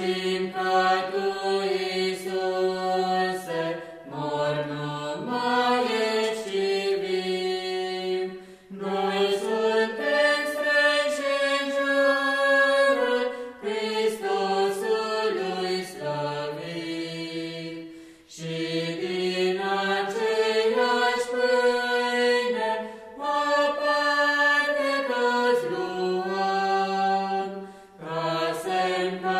știm că Tu, Iisuse, mor nu mai ești și. Noi suntem strânși în jurul Hristosului. Și din aceeași pâine o parte ca semnă